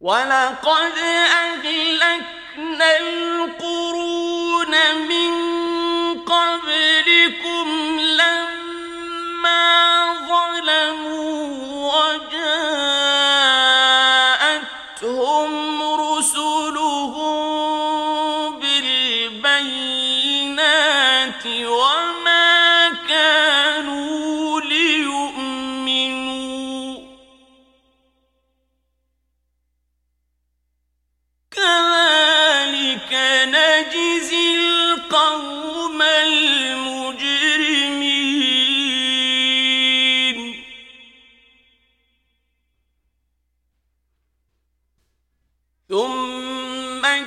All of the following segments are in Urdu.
وَلَقَدْ أَهْلَكْنَا الْقُرُونَ مِنْ قَبْلِكُمْ لَمَّا ظَلَمُوا وَجَاءَتْهُمْ و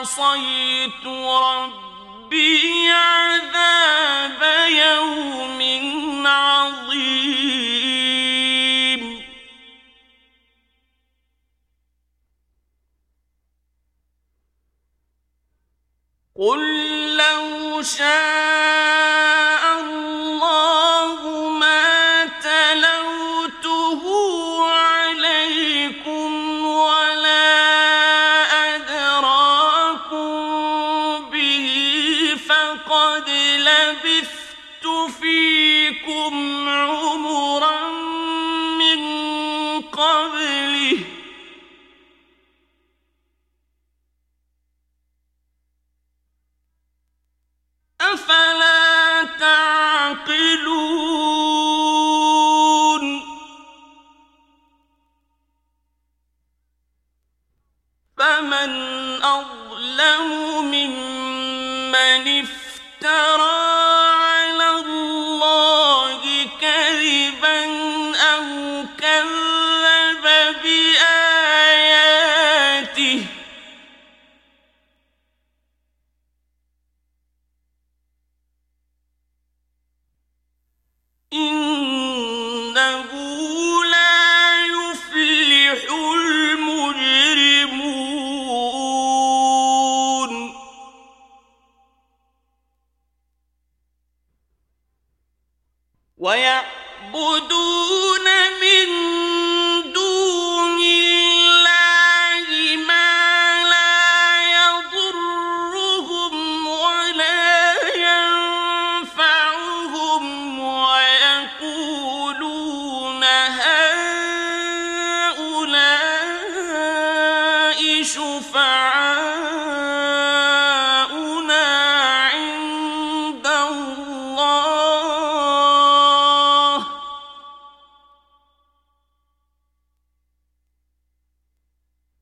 عصيت ربي عذاب يوم عظيم. قل لو شاء ان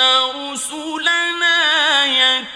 رسلنا يكفرون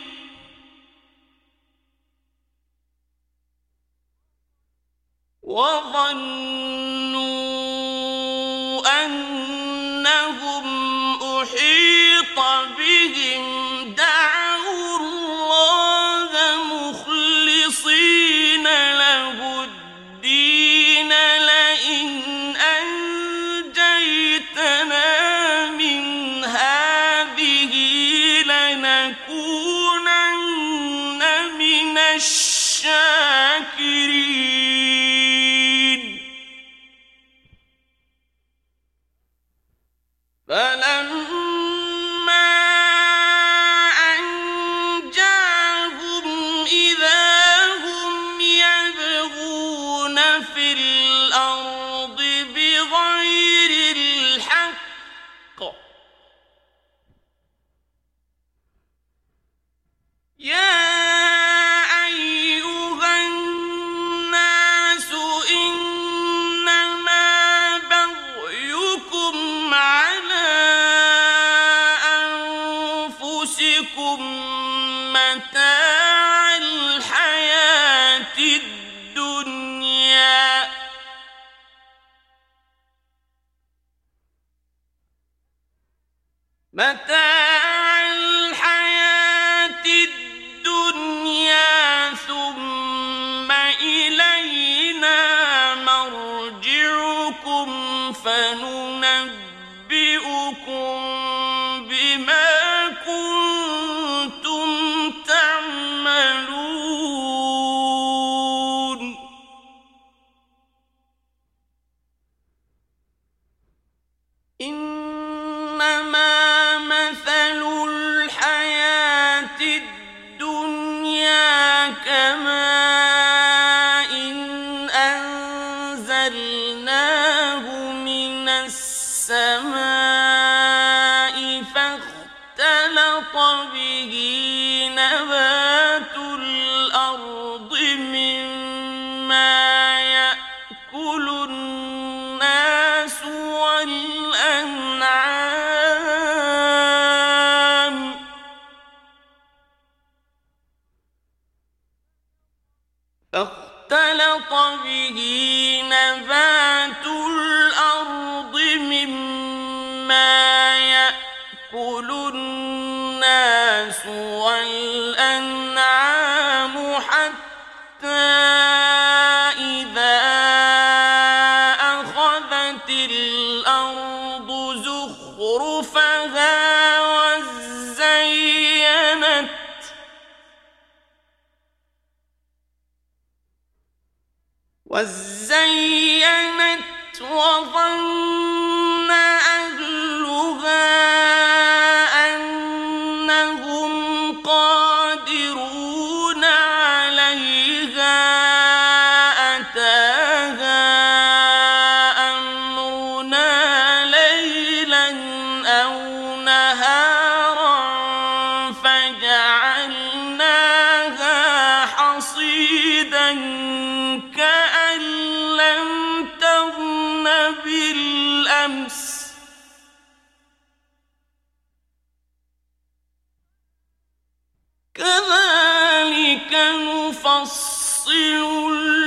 وظنوا أنهم أحيط بهم إِذَا فننبئكم فاختلط به نبات الأرض مما يأكل الناس والأنعام حتى إذا أخذت الأرض زخرفها وزينت وظن نفصل